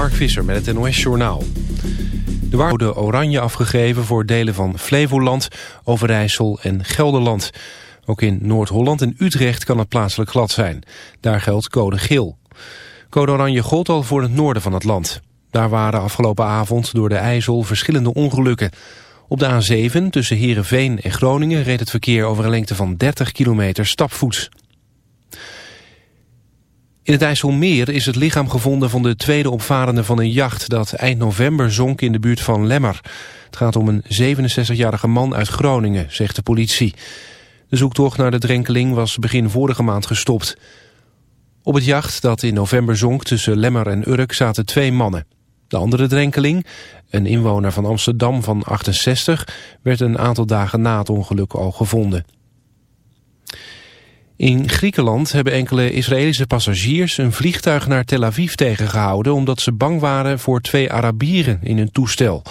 Mark Visser met het NOS Journaal. De waarde oranje afgegeven voor delen van Flevoland, Overijssel en Gelderland. Ook in Noord-Holland en Utrecht kan het plaatselijk glad zijn. Daar geldt code geel. Code oranje gold al voor het noorden van het land. Daar waren afgelopen avond door de IJssel verschillende ongelukken. Op de A7 tussen Heerenveen en Groningen reed het verkeer over een lengte van 30 kilometer stapvoets. In het IJsselmeer is het lichaam gevonden van de tweede opvarende van een jacht dat eind november zonk in de buurt van Lemmer. Het gaat om een 67-jarige man uit Groningen, zegt de politie. De zoektocht naar de drenkeling was begin vorige maand gestopt. Op het jacht dat in november zonk tussen Lemmer en Urk zaten twee mannen. De andere drenkeling, een inwoner van Amsterdam van 68, werd een aantal dagen na het ongeluk al gevonden. In Griekenland hebben enkele Israëlische passagiers een vliegtuig naar Tel Aviv tegengehouden omdat ze bang waren voor twee Arabieren in hun toestel.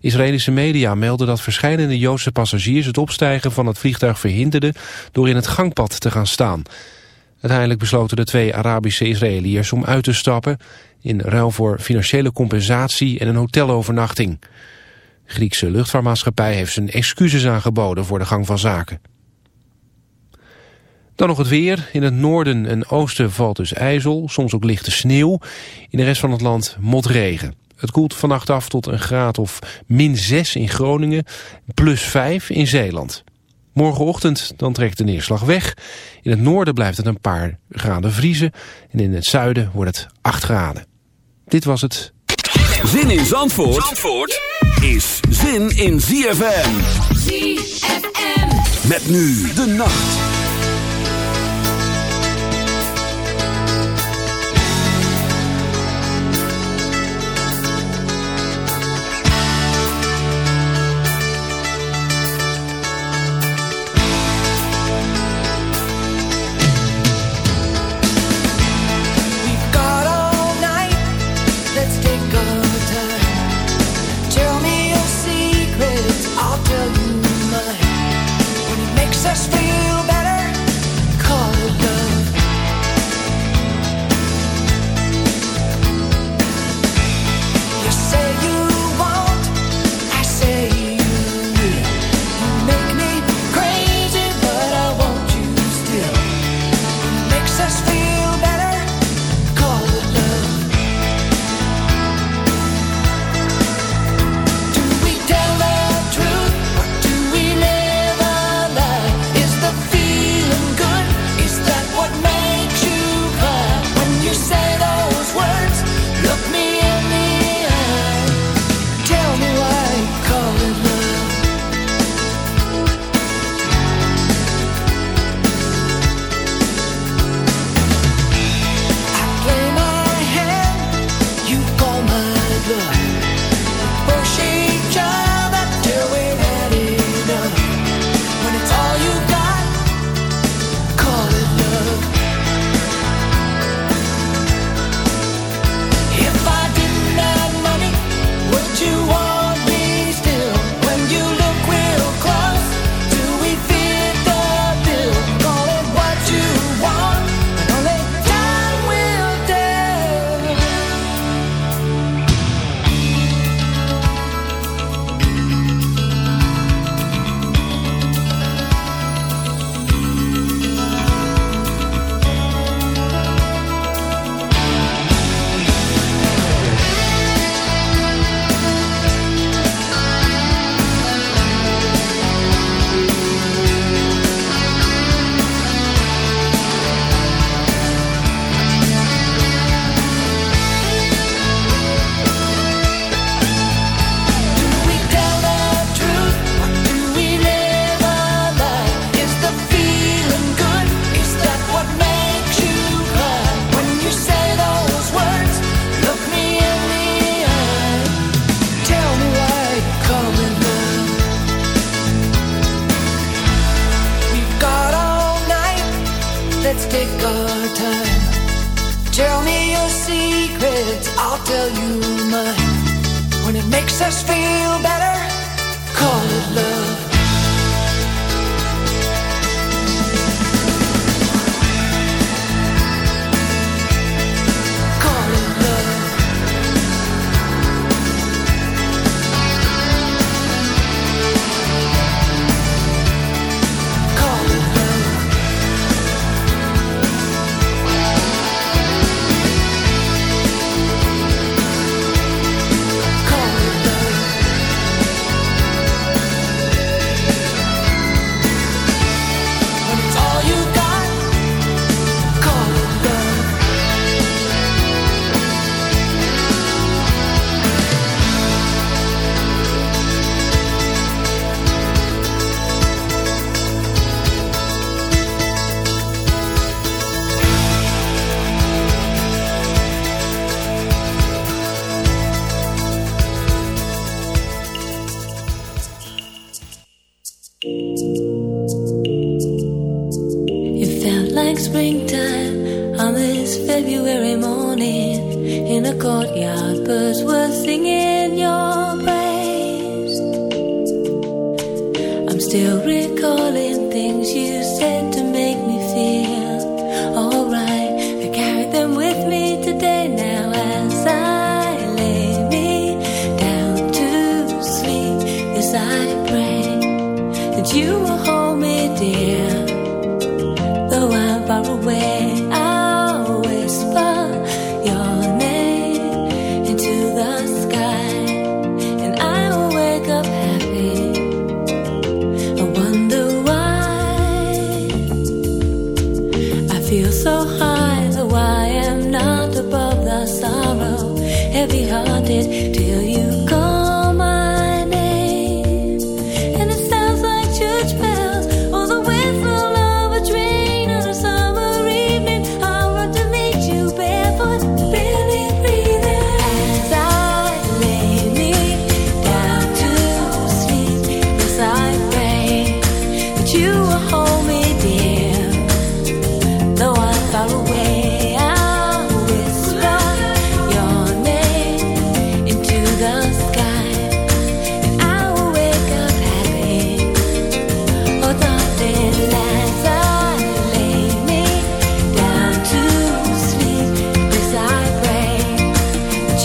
Israëlische media melden dat verschillende Joodse passagiers het opstijgen van het vliegtuig verhinderden door in het gangpad te gaan staan. Uiteindelijk besloten de twee Arabische Israëliërs om uit te stappen in ruil voor financiële compensatie en een hotelovernachting. Griekse luchtvaartmaatschappij heeft zijn excuses aangeboden voor de gang van zaken. Dan nog het weer. In het noorden en oosten valt dus ijzel, soms ook lichte sneeuw. In de rest van het land motregen. Het koelt vannacht af tot een graad of min 6 in Groningen, plus 5 in Zeeland. Morgenochtend dan trekt de neerslag weg. In het noorden blijft het een paar graden vriezen. En in het zuiden wordt het 8 graden. Dit was het. Zin in Zandvoort, Zandvoort is zin in ZFM. ZFM. Met nu de nacht.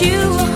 you.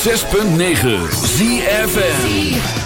106.9 ZFN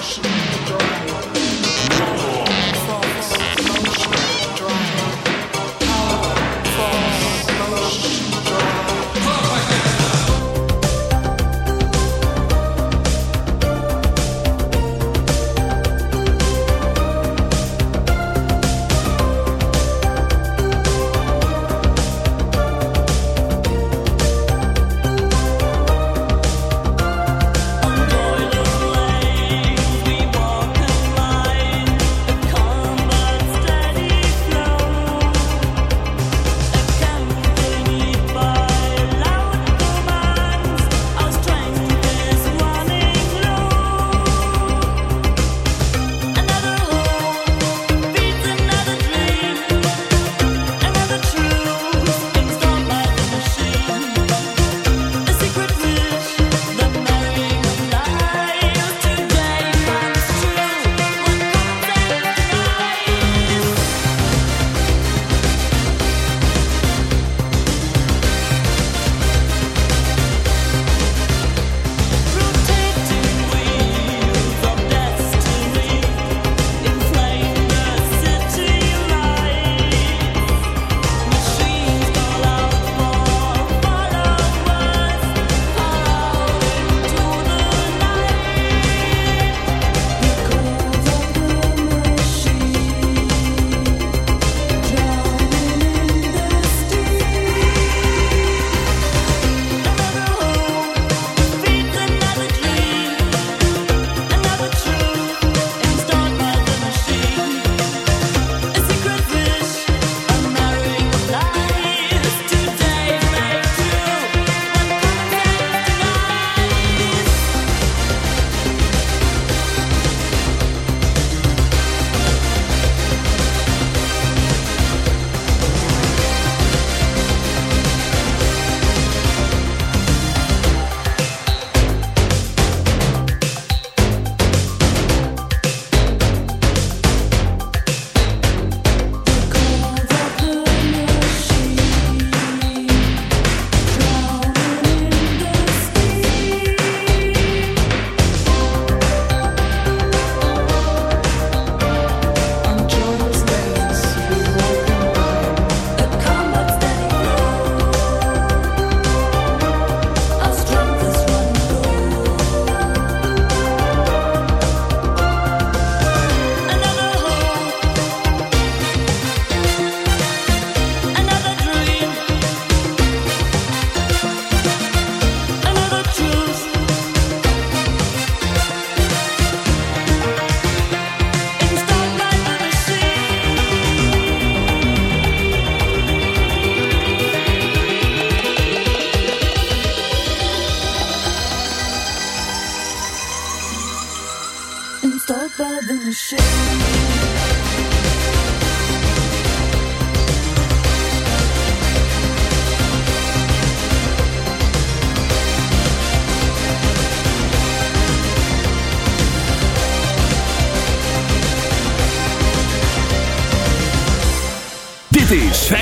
Russian, German.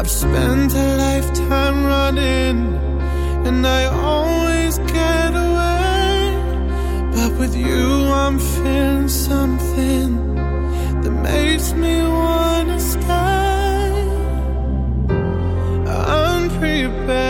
I've spent a lifetime running, and I always get away. But with you, I'm feeling something that makes me wanna stay. I'm prepared.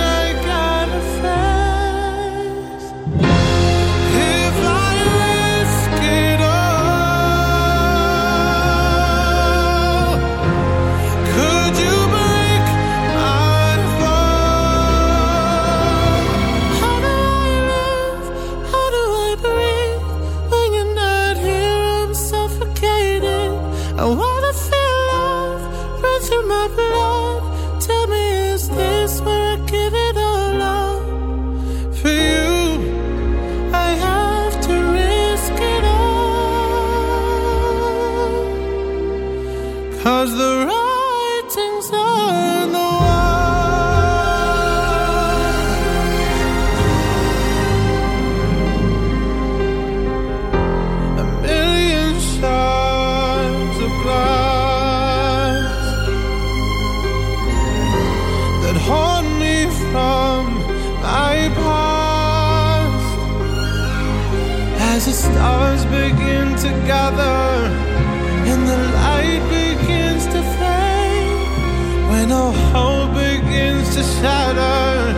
to shatter.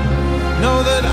Know that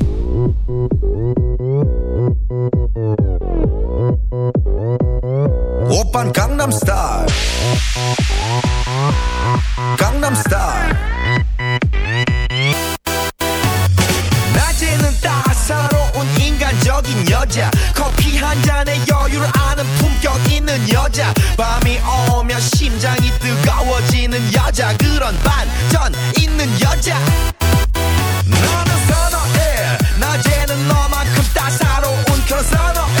강남스타일 낮에는 따사로운 인간적인 여자. 커피 한 잔에 여유를 아는 품격 있는 여자. 밤이 오면 심장이 뜨거워지는 여자. 그런 반전 있는 여자. 너는 선어해. 낮에는 너만큼 따사로운 그런 선어해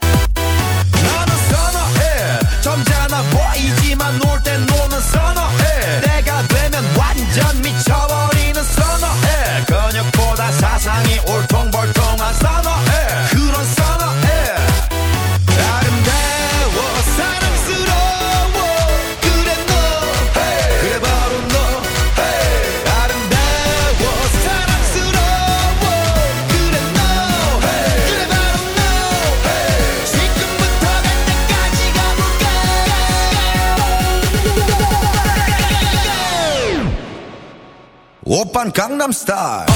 Gangnam Style.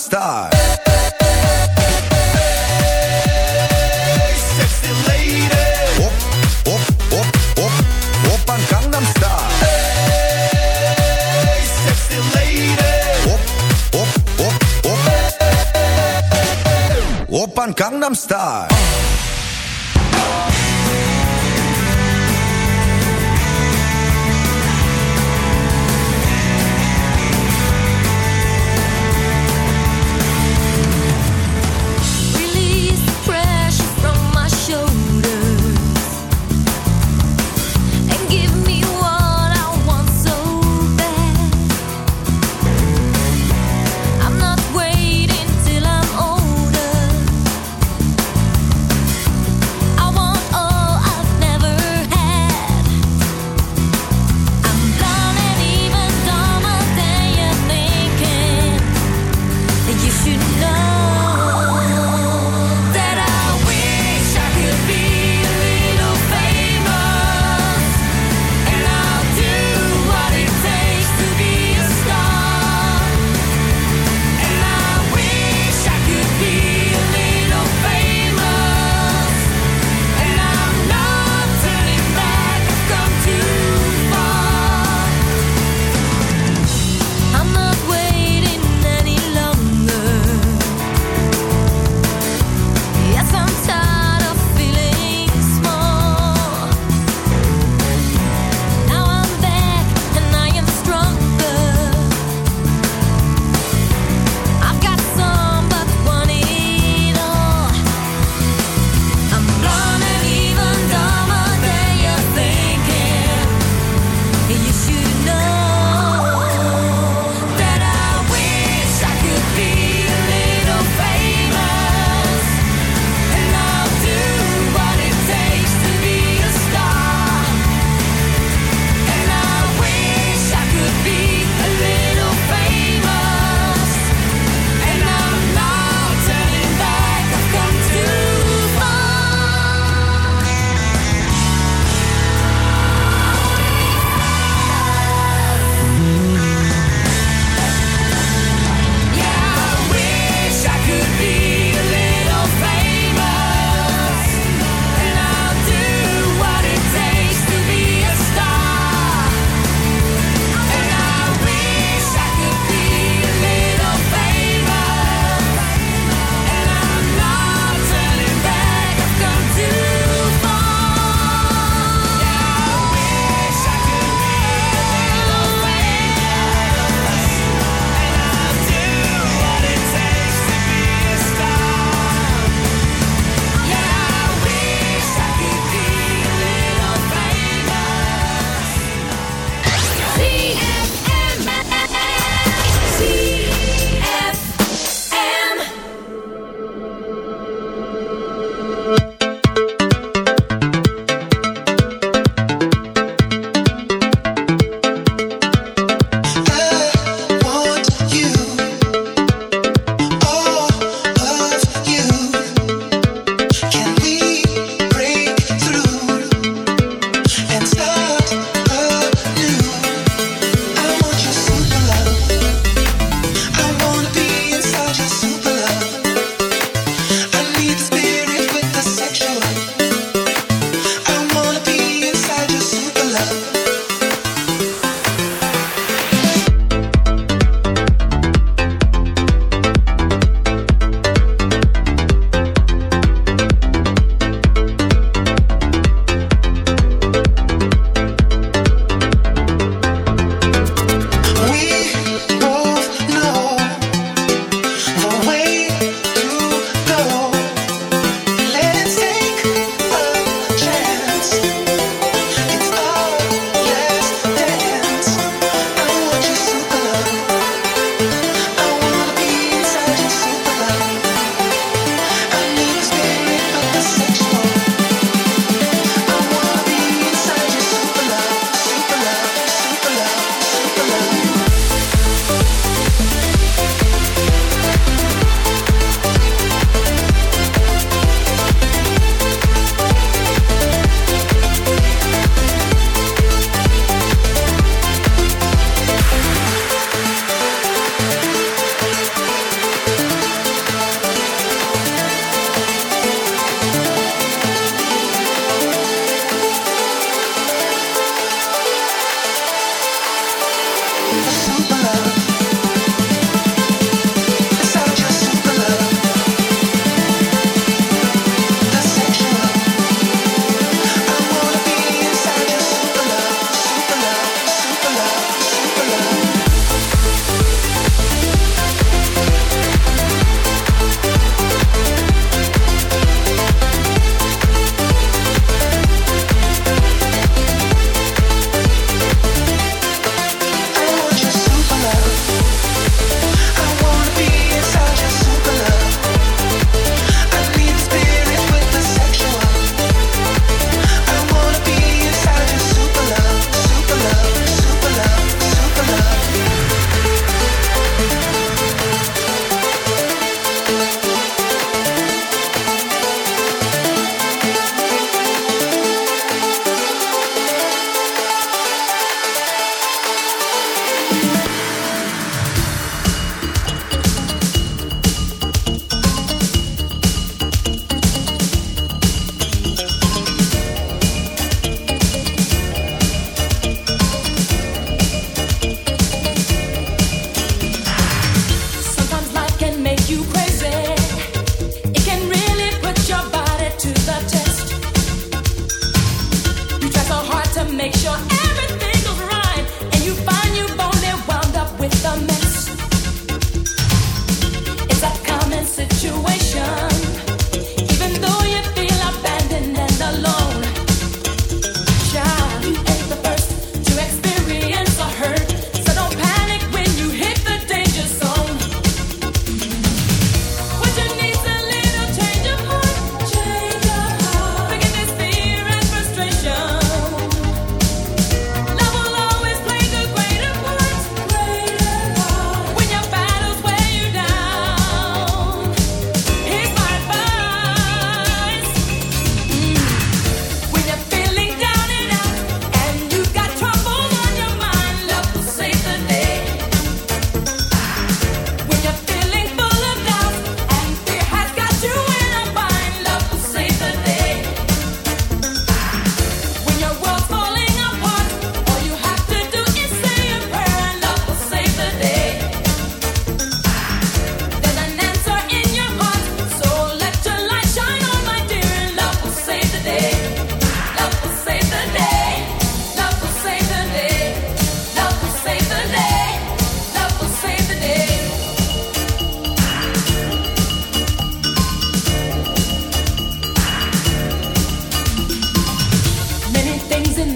superstar. Gangnam Style.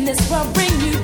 this will bring you